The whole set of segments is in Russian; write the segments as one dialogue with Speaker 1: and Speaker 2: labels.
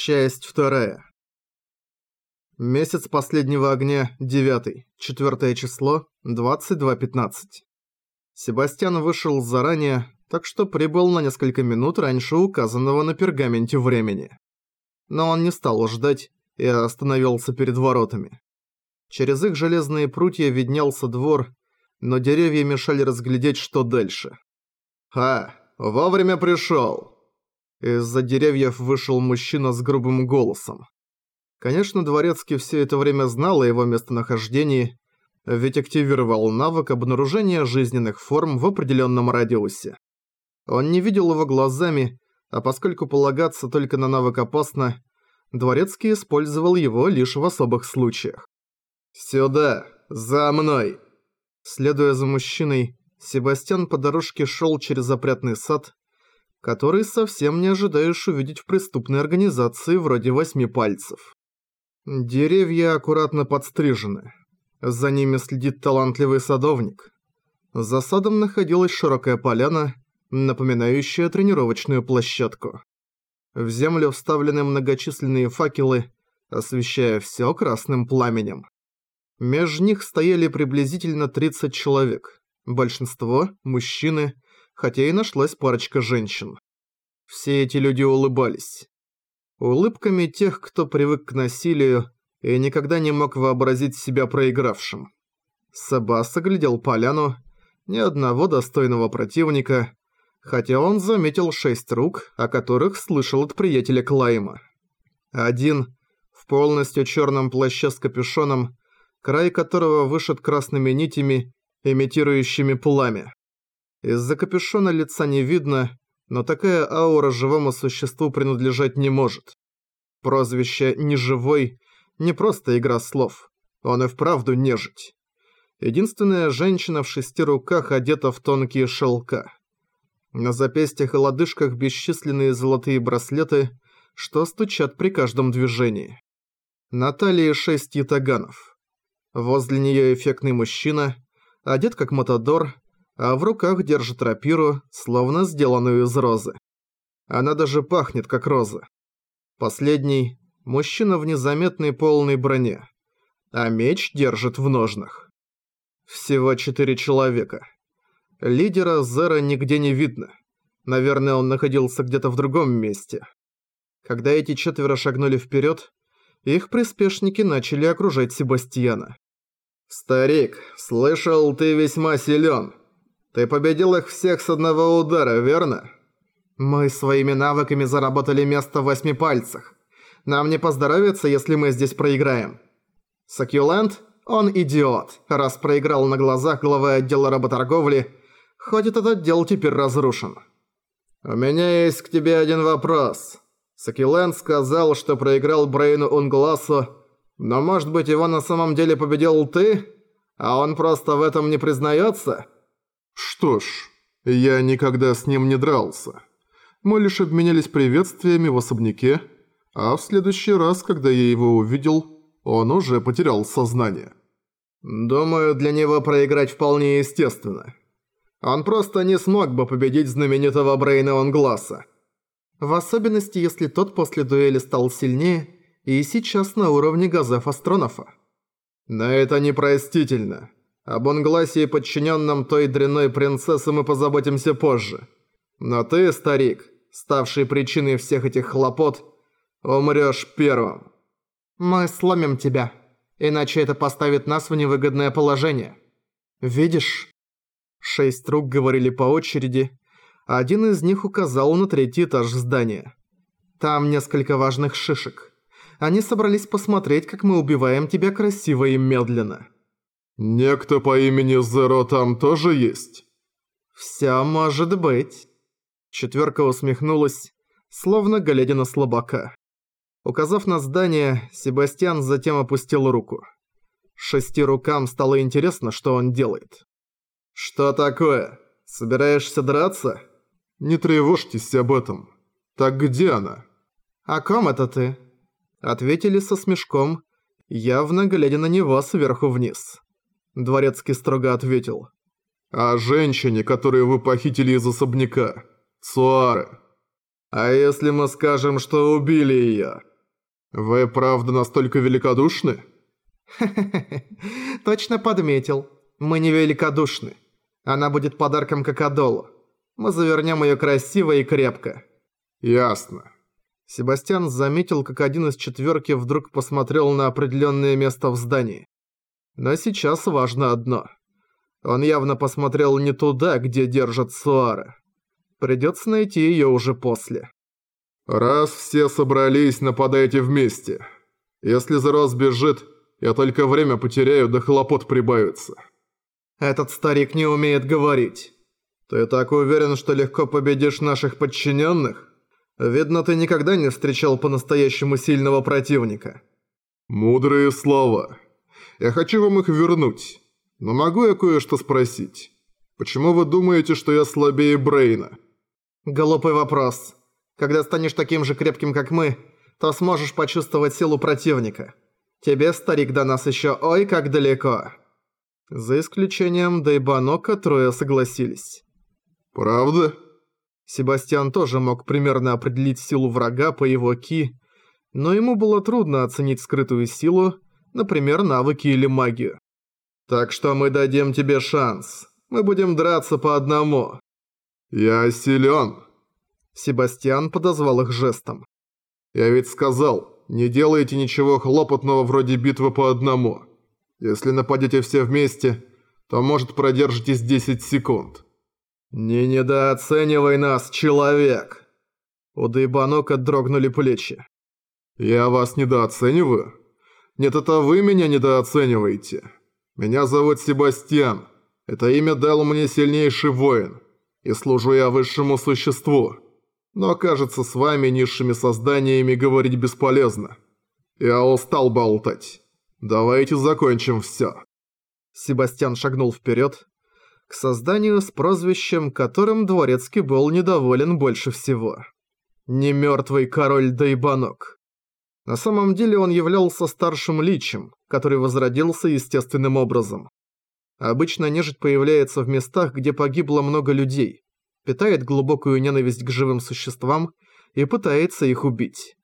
Speaker 1: Часть вторая. Месяц последнего огня, 9, четвертое число, 22.15. Себастьян вышел заранее, так что прибыл на несколько минут раньше указанного на пергаменте времени. Но он не стал ждать и остановился перед воротами. Через их железные прутья виднелся двор, но деревья мешали разглядеть, что дальше. «А, вовремя пришёл!» Из-за деревьев вышел мужчина с грубым голосом. Конечно, Дворецкий все это время знал о его местонахождении, ведь активировал навык обнаружения жизненных форм в определенном радиусе. Он не видел его глазами, а поскольку полагаться только на навык опасно, Дворецкий использовал его лишь в особых случаях. «Сюда! За мной!» Следуя за мужчиной, Себастьян по дорожке шел через запрятный сад, который совсем не ожидаешь увидеть в преступной организации вроде восьми пальцев. Деревья аккуратно подстрижены. За ними следит талантливый садовник. За садом находилась широкая поляна, напоминающая тренировочную площадку. В землю вставлены многочисленные факелы, освещая все красным пламенем. Меж них стояли приблизительно 30 человек. Большинство – мужчины – хотя и нашлась парочка женщин. Все эти люди улыбались. Улыбками тех, кто привык к насилию и никогда не мог вообразить себя проигравшим. Сабас оглядел поляну, ни одного достойного противника, хотя он заметил шесть рук, о которых слышал от приятеля Клайма. Один, в полностью черном плаще с капюшоном, край которого вышит красными нитями, имитирующими пламя. Из-за капюшона лица не видно, но такая аура живому существу принадлежать не может. Прозвище «неживой» не просто игра слов, он и вправду нежить. Единственная женщина в шести руках одета в тонкие шелка. На запястьях и лодыжках бесчисленные золотые браслеты, что стучат при каждом движении. На талии шесть ятаганов. Возле нее эффектный мужчина, одет как матадор, а в руках держит рапиру, словно сделанную из розы. Она даже пахнет как роза. Последний – мужчина в незаметной полной броне, а меч держит в ножнах. Всего четыре человека. Лидера Зера нигде не видно. Наверное, он находился где-то в другом месте. Когда эти четверо шагнули вперед, их приспешники начали окружать Себастьяна. «Старик, слышал, ты весьма силен. Ты победил их всех с одного удара, верно? Мы своими навыками заработали место в восьми пальцах. Нам не поздоровится, если мы здесь проиграем. Сакюленд? Он идиот, раз проиграл на глазах главы отдела работорговли, хоть этот отдел теперь разрушен. У меня есть к тебе один вопрос. Сакюленд сказал, что проиграл Брейну Унгласу, но может быть его на самом деле победил ты, а он просто в этом не признается?
Speaker 2: Что ж, я никогда с ним не дрался. Мы лишь обменялись приветствиями в особняке, а в следующий раз, когда я его увидел, он уже потерял сознание.
Speaker 1: Думаю, для него проиграть вполне естественно. Он просто не смог бы победить знаменитого Брейна Онгласа. В особенности, если тот после дуэли стал сильнее и сейчас на уровне Газефа Астронова.
Speaker 2: Но это непростительно. Об Онгласе и подчиненном той дрянной принцессы мы позаботимся позже. Но ты, старик, ставший причиной всех этих хлопот, умрёшь первым.
Speaker 3: Мы сломим тебя, иначе это поставит нас в невыгодное положение.
Speaker 1: Видишь? Шесть рук говорили по очереди, один из них указал на третий этаж здания. Там несколько важных шишек. Они собрались посмотреть, как мы убиваем тебя красиво и медленно.
Speaker 2: «Некто по имени Зеро там тоже есть?»
Speaker 1: «Всё может быть». Четвёрка усмехнулась, словно глядя на слабака. Указав на здание, Себастьян затем опустил руку. Шести рукам стало интересно, что он делает. «Что такое? Собираешься драться?»
Speaker 2: «Не тревожьтесь об этом. Так где она?»
Speaker 1: «О ком это ты?» Ответили со смешком, явно глядя на него сверху вниз. Дворецкий строго ответил.
Speaker 2: «О женщине, которую вы похитили из особняка. Цуары». «А если мы скажем, что убили её? Вы правда настолько великодушны?»
Speaker 3: точно подметил. Мы не великодушны. Она будет подарком Кокодолу. Мы завернем её красиво и крепко».
Speaker 2: «Ясно».
Speaker 1: Себастьян заметил, как один из четверки вдруг посмотрел на определенное место в здании. Но сейчас важно одно. Он явно посмотрел не туда, где держат Суара. Придется найти ее уже после.
Speaker 2: «Раз все собрались, нападайте вместе. Если Зерос бежит, я только время потеряю, да хлопот прибавится».
Speaker 1: «Этот старик не умеет говорить. Ты так уверен, что легко победишь наших подчиненных? Видно, ты никогда не встречал по-настоящему сильного противника».
Speaker 2: «Мудрые слова. Я хочу вам их вернуть. Но могу я кое-что спросить? Почему вы думаете, что я слабее Брейна?»
Speaker 3: Глупый вопрос. Когда станешь таким же крепким, как мы, то сможешь почувствовать силу противника. Тебе, старик, до нас еще ой как далеко.
Speaker 1: За исключением Дайбанока трое согласились.
Speaker 2: «Правда?»
Speaker 1: Себастьян тоже мог примерно определить силу врага по его ки, но ему было трудно оценить скрытую силу, например, навыки или магию. «Так что мы дадим тебе шанс. Мы будем драться по одному.
Speaker 2: «Я силен!»
Speaker 1: Себастьян подозвал их жестом.
Speaker 2: «Я ведь сказал, не делайте ничего хлопотного вроде битвы по одному. Если нападете все вместе, то, может, продержитесь 10 секунд».
Speaker 1: «Не недооценивай нас, человек!» У Дейбанока дрогнули плечи.
Speaker 2: «Я вас недооцениваю? Нет, это вы меня недооцениваете. Меня зовут Себастьян. Это имя дал мне сильнейший воин и служу я высшему существу. Но, кажется, с вами, низшими созданиями, говорить бесполезно. Я устал болтать. Давайте закончим всё».
Speaker 1: Себастьян шагнул вперед к созданию с прозвищем, которым Дворецкий был недоволен больше всего. Немёртвый король Дайбанок. На самом деле он являлся старшим личем, который возродился естественным образом. Обычно нежить появляется в местах, где погибло много людей, питает глубокую ненависть к живым существам и пытается их убить.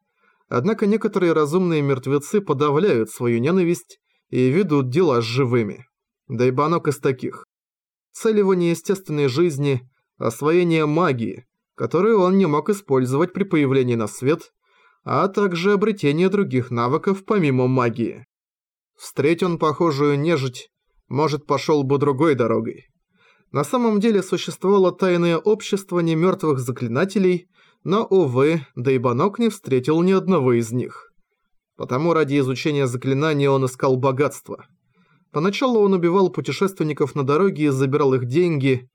Speaker 1: Однако некоторые разумные мертвецы подавляют свою ненависть и ведут дела с живыми. Да и Банок из таких. Цель его неестественной жизни – освоение магии, которую он не мог использовать при появлении на свет, а также обретение других навыков помимо магии. Встреть он похожую нежить, может, пошел бы другой дорогой. На самом деле существовало тайное общество немертвых заклинателей, но, увы, Дейбанок не встретил ни одного из них. Потому ради изучения заклинаний он искал богатство. Поначалу он убивал путешественников на дороге и забирал их деньги,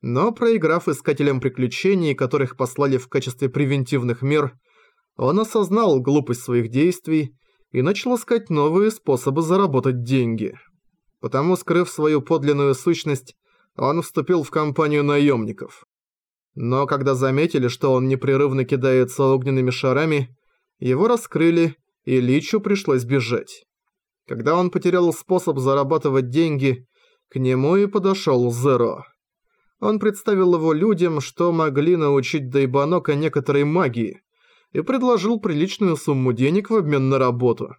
Speaker 1: но проиграв искателям приключений, которых послали в качестве превентивных мер, он осознал глупость своих действий и начал искать новые способы заработать деньги. Потому, скрыв свою подлинную сущность, он вступил в компанию наемников. Но когда заметили, что он непрерывно кидается огненными шарами, его раскрыли, и Личу пришлось бежать. Когда он потерял способ зарабатывать деньги, к нему и подошел Зеро. Он представил его людям, что могли научить Дайбанока некоторой магии, и предложил приличную сумму денег в обмен на работу.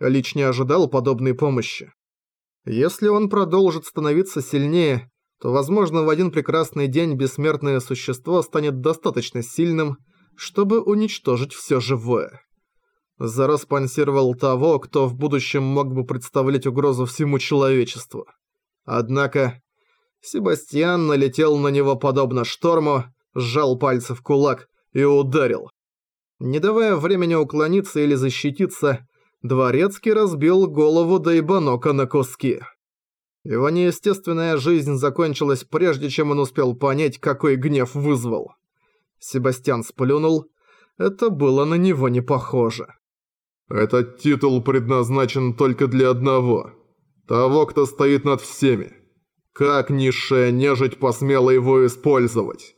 Speaker 1: Лич не ожидал подобной помощи. Если он продолжит становиться сильнее, то, возможно, в один прекрасный день бессмертное существо станет достаточно сильным, чтобы уничтожить все живое. Заро спонсировал того, кто в будущем мог бы представлять угрозу всему человечеству. Однако, Себастьян налетел на него подобно шторму, сжал пальцы в кулак и ударил. Не давая времени уклониться или защититься, Дворецкий разбил голову Дайбанока на куски. Его неестественная жизнь закончилась прежде, чем он успел понять, какой гнев вызвал. Себастьян сплюнул. Это было на него не похоже.
Speaker 2: «Этот титул предназначен только для одного. Того, кто стоит над всеми. Как низшая нежить посмела его использовать?»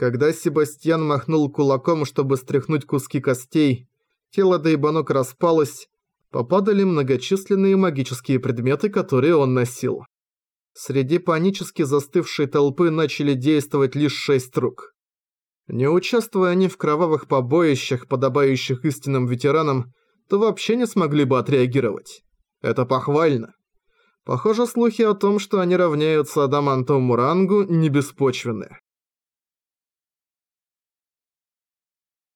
Speaker 1: Когда Себастьян махнул кулаком, чтобы стряхнуть куски костей, тело Дейбанок распалось, попадали многочисленные магические предметы, которые он носил. Среди панически застывшей толпы начали действовать лишь шесть рук. Не участвуя они в кровавых побоищах, подобающих истинным ветеранам, то вообще не смогли бы отреагировать. Это похвально. Похоже, слухи о том, что они равняются адамантовому рангу, не беспочвенны.